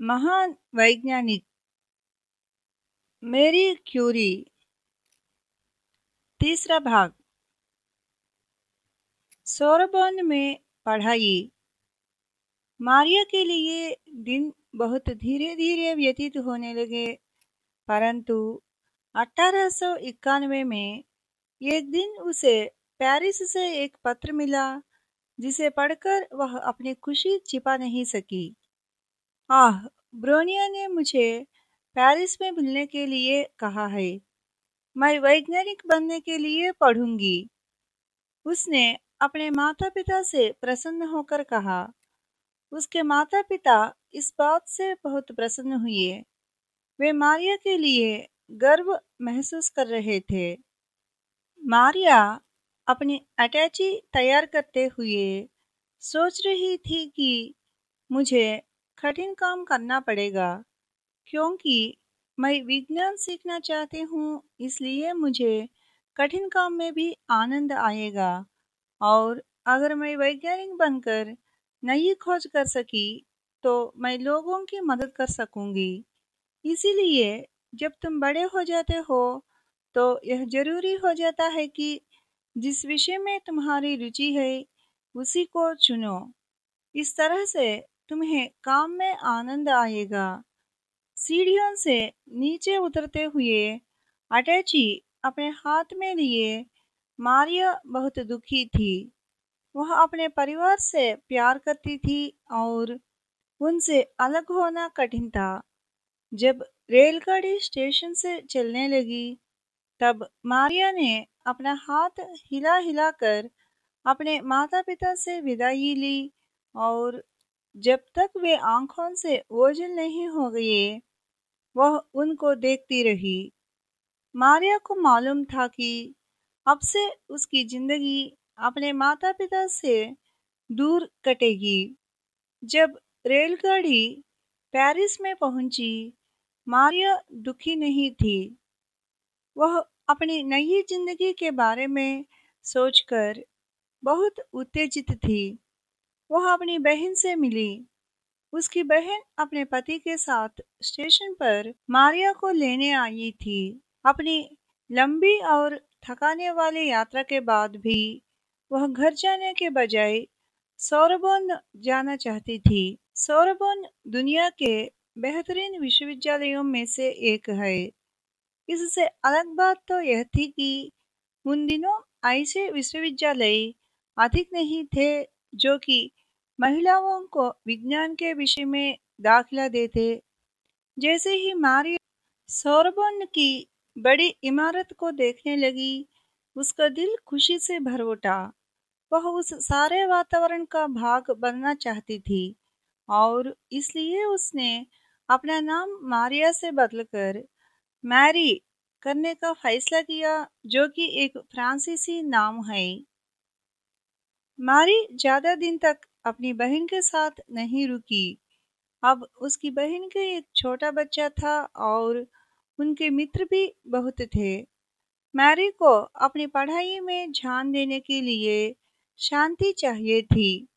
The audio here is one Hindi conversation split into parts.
महान वैज्ञानिक मेरी क्यूरी, तीसरा भाग। सोरबोन में पढ़ाई। मारिया के लिए दिन बहुत धीरे धीरे व्यतीत होने लगे, परंतु अठारह में एक दिन उसे पेरिस से एक पत्र मिला, जिसे पढ़कर वह अपनी खुशी छिपा नहीं सकी। आह ब्रोनिया ने मुझे पेरिस में मिलने के लिए कहा है। मैं वैज्ञानिक बनने के लिए पढ़ूँगी। उसने अपने माता पिता से प्रसन्न होकर कहा। उसके माता पिता इस बात से बहुत प्रसन्न हुए। वे मारिया के लिए गर्व महसूस कर रहे थे। मारिया अपनी अटैची तैयार करते हुए सोच रही थी कि मुझे कठिन काम करना पड़ेगा, क्योंकि मैं विज्ञान सीखना चाहती हूँ, इसलिए मुझे कठिन काम में भी आनंद आएगा। और अगर मैं वैज्ञानिक बनकर नई खोज कर सकी तो मैं लोगों की मदद कर सकूँगी। इसीलिए जब तुम बड़े हो जाते हो तो यह ज़रूरी हो जाता है कि जिस विषय में तुम्हारी रुचि है, उसी को चुनो। इस तरह से तुम्हें काम में आनंद आएगा। सीढ़ियों से नीचे उतरते हुए अटैची अपने हाथ में लिए, मारिया बहुत दुखी थी। वह अपने परिवार से प्यार करती थी और उनसे अलग होना कठिन था। जब रेलगाड़ी स्टेशन से चलने लगी, तब मारिया ने अपना हाथ हिला हिलाकर अपने माता पिता से विदाई ली और जब तक वे आँखों से ओझल नहीं हो गए, वह उनको देखती रही। मारिया को मालूम था कि अब से उसकी ज़िंदगी अपने माता पिता से दूर कटेगी। जब रेलगाड़ी पेरिस में पहुँची, मारिया दुखी नहीं थी। वह अपनी नई ज़िंदगी के बारे में सोचकर बहुत उत्तेजित थी। वह अपनी बहन से मिली। उसकी बहन अपने पति के साथ स्टेशन पर मारिया को लेने आई थी। अपनी लंबी और थकाने वाली यात्रा के बाद भी वह घर जाने के बजाय सौरबोन जाना चाहती थी। सौरबोन दुनिया के बेहतरीन विश्वविद्यालयों में से एक है। इससे अलग बात तो यह थी कि उन दिनों ऐसे विश्वविद्यालय अधिक नहीं थे जो कि महिलाओं को विज्ञान के विषय में दाखिला देते। जैसे ही मारी सोरबन की बड़ी इमारत को देखने लगी, उसका दिल खुशी से भर उठा। वह उस सारे वातावरण का भाग बनना चाहती थी और इसलिए उसने अपना नाम मारिया से बदलकर मैरी करने का फैसला किया, जो कि एक फ्रांसीसी नाम है। मारी ज़्यादा दिन तक अपनी बहन के साथ नहीं रुकी। अब उसकी बहन के एक छोटा बच्चा था और उनके मित्र भी बहुत थे। मैरी को अपनी पढ़ाई में ध्यान देने के लिए शांति चाहिए थी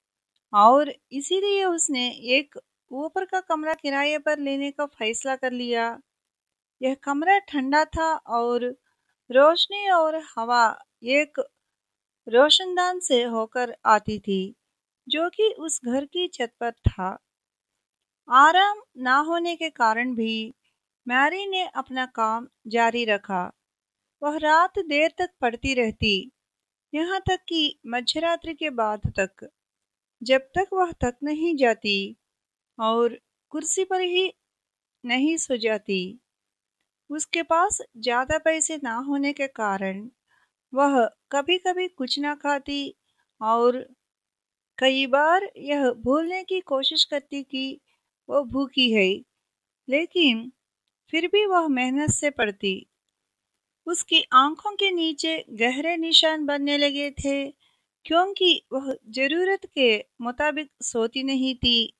और इसीलिए उसने एक ऊपर का कमरा किराए पर लेने का फैसला कर लिया। यह कमरा ठंडा था और रोशनी और हवा एक रोशनदान से होकर आती थी। जो कि उस घर की छत पर था। आराम ना होने के कारण भी मैरी ने अपना काम जारी रखा। वह रात देर तक पढ़ती रहती, यहाँ तक कि मध्यरात्रि के बाद तक, जब तक वह थक नहीं जाती और कुर्सी पर ही नहीं सो जाती। उसके पास ज़्यादा पैसे ना होने के कारण वह कभी कभी कुछ ना खाती और कई बार यह भूलने की कोशिश करती कि वह भूखी है, लेकिन फिर भी वह मेहनत से पढ़ती उसकी आँखों के नीचे गहरे निशान बनने लगे थे, क्योंकि वह ज़रूरत के मुताबिक सोती नहीं थी।